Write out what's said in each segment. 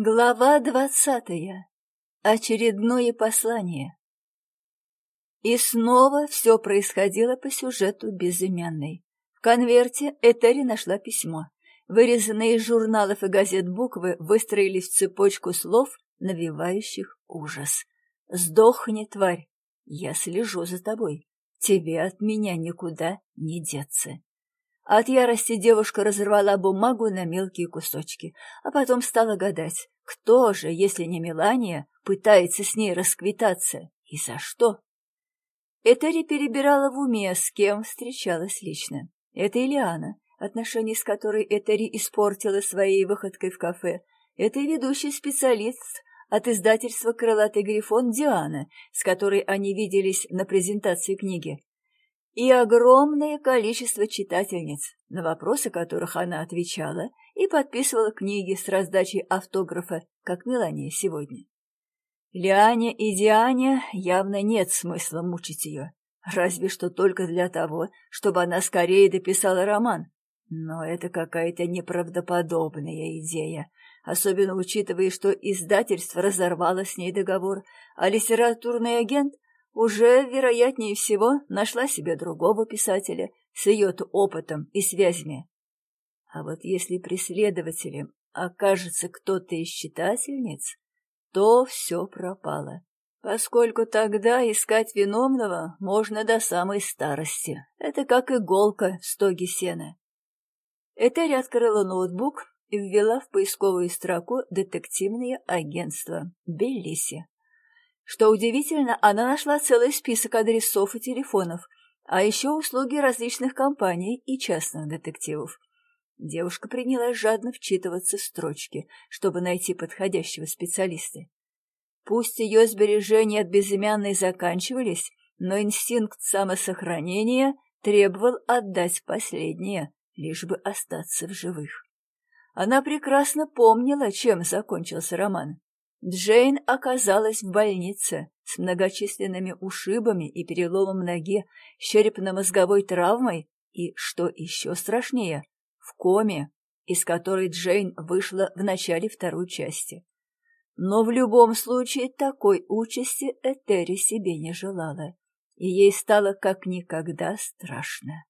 Глава двадцатая. Очередное послание. И снова все происходило по сюжету безымянной. В конверте Этери нашла письмо. Вырезанные из журналов и газет буквы выстроились в цепочку слов, навевающих ужас. «Сдохни, тварь! Я слежу за тобой. Тебе от меня никуда не деться». От ярости девушка разорвала бумагу на мелкие кусочки, а потом стала гадать, кто же, если не Мелания, пытается с ней расквитаться и за что. Этери перебирала в уме, с кем встречалась лично. Это Ильяна, отношения с которой Этери испортила своей выходкой в кафе. Это ведущий специалист от издательства «Крылатый грифон» Диана, с которой они виделись на презентации книги и огромное количество читательниц, на вопросы которых она отвечала и подписывала книги с раздачей автографа, как Мелания сегодня. Лиане и Диане явно нет смысла мучить ее, разве что только для того, чтобы она скорее дописала роман. Но это какая-то неправдоподобная идея, особенно учитывая, что издательство разорвало с ней договор, а литературный агент — уже, вероятнее всего, нашла себе другого писателя с ее-то опытом и связями. А вот если преследователем окажется кто-то из читательниц, то все пропало, поскольку тогда искать виновного можно до самой старости. Это как иголка в стоге сена. Этери открыла ноутбук и ввела в поисковую строку детективное агентство Беллиси. Что удивительно, она нашла целый список адресов и телефонов, а еще услуги различных компаний и частных детективов. Девушка принялась жадно вчитываться в строчки, чтобы найти подходящего специалиста. Пусть ее сбережения от безымянной заканчивались, но инстинкт самосохранения требовал отдать последнее, лишь бы остаться в живых. Она прекрасно помнила, чем закончился роман. Джейн оказалась в больнице с многочисленными ушибами и переломом ноги, черепно-мозговой травмой и, что еще страшнее, в коме, из которой Джейн вышла в начале второй части. Но в любом случае такой участи Этери себе не желала, и ей стало как никогда страшно.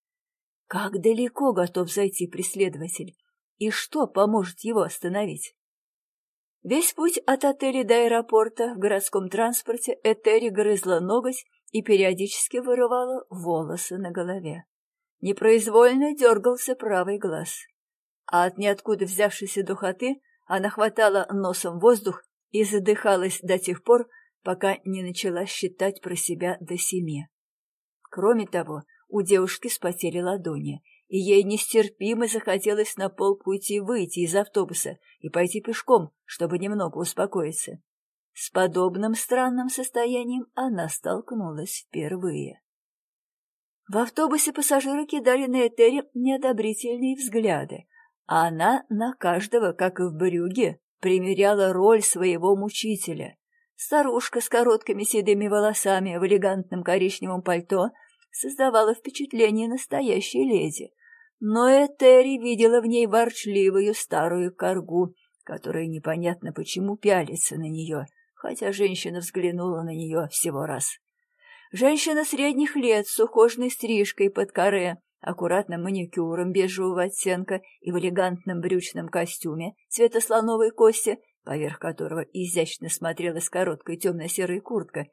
Как далеко готов зайти преследователь, и что поможет его остановить? Весь путь от отеля до аэропорта в городском транспорте Этери грызла ноготь и периодически вырывала волосы на голове. Непроизвольно дергался правый глаз. А от ниоткуда взявшейся духоты она хватала носом воздух и задыхалась до тех пор, пока не начала считать про себя до семи. Кроме того, у девушки спотели ладони, и ей нестерпимо захотелось на полпути выйти из автобуса и пойти пешком, чтобы немного успокоиться. С подобным странным состоянием она столкнулась впервые. В автобусе пассажиры кидали на Этери неодобрительные взгляды, а она на каждого, как и в брюге, примеряла роль своего мучителя. Старушка с короткими седыми волосами в элегантном коричневом пальто создавала впечатление настоящей леди, но Этери видела в ней ворчливую старую коргу, которая непонятно почему пялится на нее, хотя женщина взглянула на нее всего раз. Женщина средних лет с ухоженной стрижкой под коре, аккуратным маникюром бежевого оттенка и в элегантном брючном костюме цвета слоновой кости, поверх которого изящно смотрелась короткая темно-серая куртка,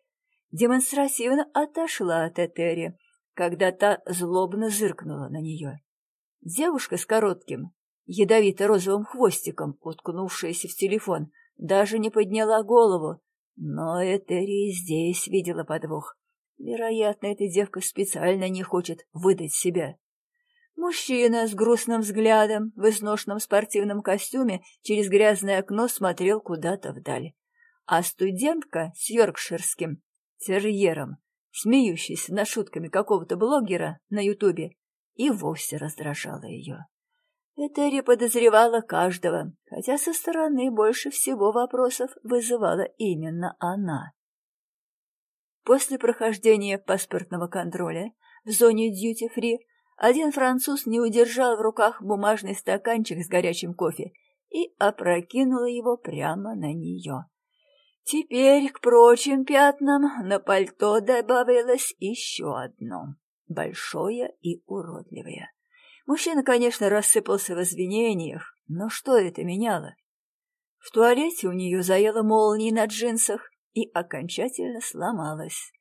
демонстративно отошла от Этери, когда та злобно зыркнула на нее. Девушка с коротким, ядовито-розовым хвостиком, уткнувшаяся в телефон, даже не подняла голову. Но Этери здесь видела подвох. Вероятно, эта девка специально не хочет выдать себя. Мужчина с грустным взглядом в изношенном спортивном костюме через грязное окно смотрел куда-то вдаль. А студентка с йоркширским терьером, смеющаяся над шутками какого-то блогера на ютубе, и вовсе раздражала ее. Этери подозревала каждого, хотя со стороны больше всего вопросов вызывала именно она. После прохождения паспортного контроля в зоне дьюти-фри один француз не удержал в руках бумажный стаканчик с горячим кофе и опрокинула его прямо на нее. Теперь к прочим пятнам на пальто добавилось еще одно, большое и уродливое. Мужчина, конечно, рассыпался в извинениях, но что это меняло? В туалете у нее заело молнии на джинсах и окончательно сломалась.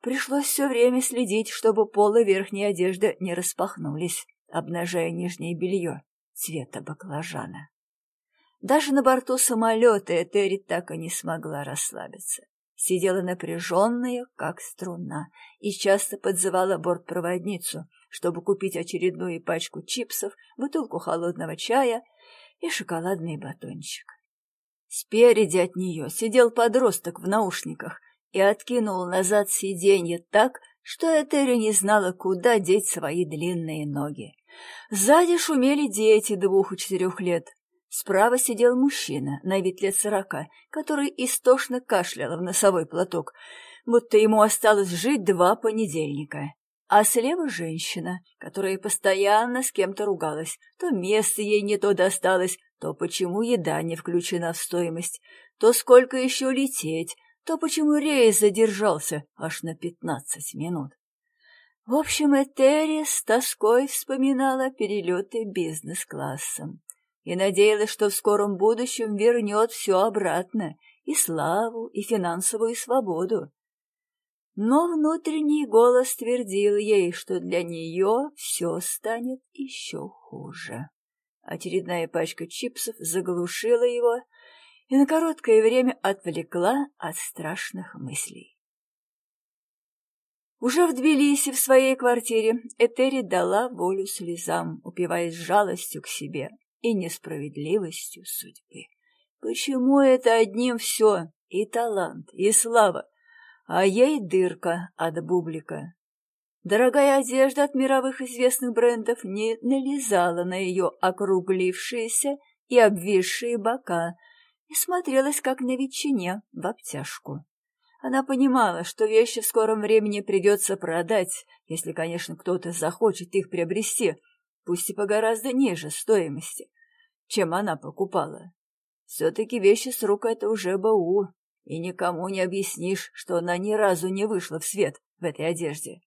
Пришлось все время следить, чтобы полы верхней одежды не распахнулись, обнажая нижнее белье цвета баклажана. Даже на борту самолета Этери так и не смогла расслабиться. Сидела напряженная, как струна, и часто подзывала бортпроводницу, чтобы купить очередную пачку чипсов, бутылку холодного чая и шоколадный батончик. Спереди от нее сидел подросток в наушниках и откинул назад сиденье так, что Этери не знала, куда деть свои длинные ноги. Сзади шумели дети двух и четырех лет, Справа сидел мужчина, на вид лет сорока, который истошно кашлял в носовой платок, будто ему осталось жить два понедельника. А слева женщина, которая постоянно с кем-то ругалась. То место ей не то досталось, то почему еда не включена в стоимость, то сколько еще лететь, то почему рейс задержался аж на пятнадцать минут. В общем, Этери с тоской вспоминала перелеты бизнес-классом и надеялась, что в скором будущем вернет все обратно, и славу, и финансовую свободу. Но внутренний голос твердил ей, что для нее все станет еще хуже. Очередная пачка чипсов заглушила его и на короткое время отвлекла от страшных мыслей. Уже в Тбилиси, в своей квартире, Этери дала волю слезам, упиваясь жалостью к себе и несправедливостью судьбы. Почему это одним все, и талант, и слава, а ей дырка от бублика? Дорогая одежда от мировых известных брендов не налезала на ее округлившиеся и обвисшие бока и смотрелась, как на ветчине, в обтяжку. Она понимала, что вещи в скором времени придется продать, если, конечно, кто-то захочет их приобрести, пусть и по гораздо ниже стоимости, чем она покупала. Все-таки вещи с рук — это уже БУ, и никому не объяснишь, что она ни разу не вышла в свет в этой одежде.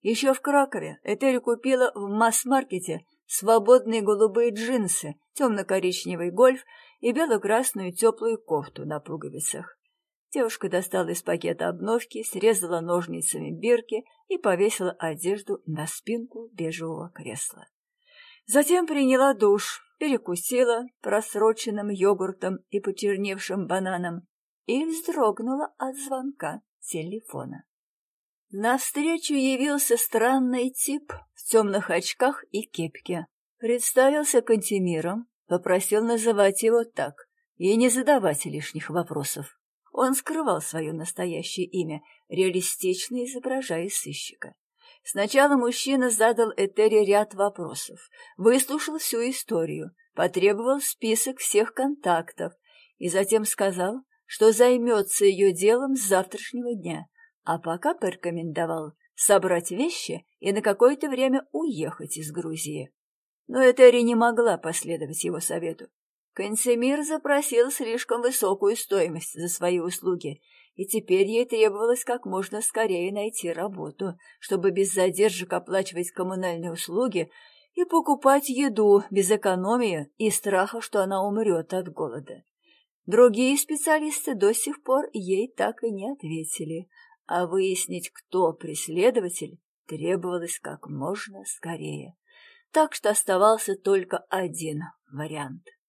Еще в Кракове Этери купила в масс-маркете свободные голубые джинсы, темно-коричневый гольф и бело-красную теплую кофту на пуговицах. Девушка достала из пакета обновки, срезала ножницами бирки и повесила одежду на спинку бежевого кресла. Затем приняла душ, перекусила просроченным йогуртом и почерневшим бананом и вздрогнула от звонка телефона. Навстречу явился странный тип в темных очках и кепке. Представился Кантемиром, попросил называть его так и не задавать лишних вопросов. Он скрывал свое настоящее имя, реалистично изображая сыщика. Сначала мужчина задал Этери ряд вопросов, выслушал всю историю, потребовал список всех контактов и затем сказал, что займется ее делом с завтрашнего дня, а пока порекомендовал собрать вещи и на какое-то время уехать из Грузии. Но Этери не могла последовать его совету. Консемир запросил слишком высокую стоимость за свои услуги, и теперь ей требовалось как можно скорее найти работу, чтобы без задержек оплачивать коммунальные услуги и покупать еду без экономии и страха, что она умрет от голода. Другие специалисты до сих пор ей так и не ответили, а выяснить, кто преследователь, требовалось как можно скорее. Так что оставался только один вариант —